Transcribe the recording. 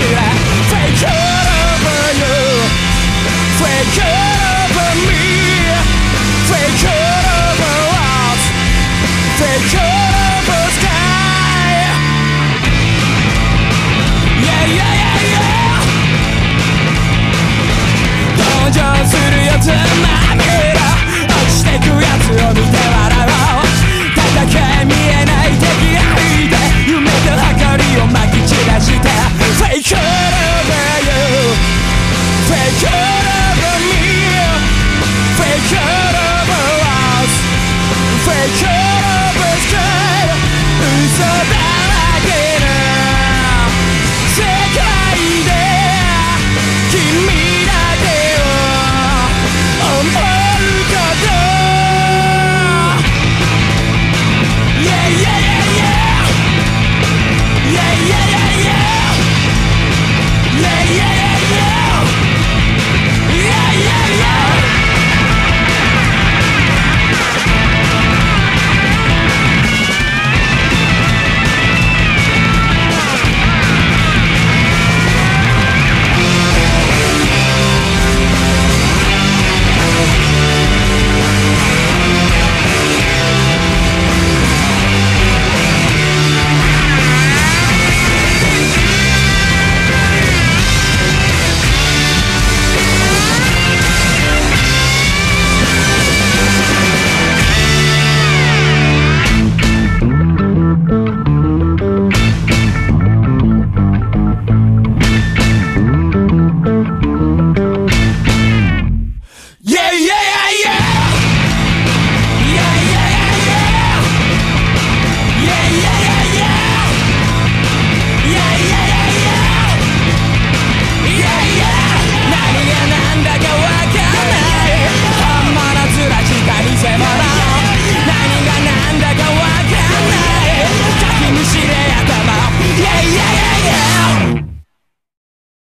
I take care of you? Take care.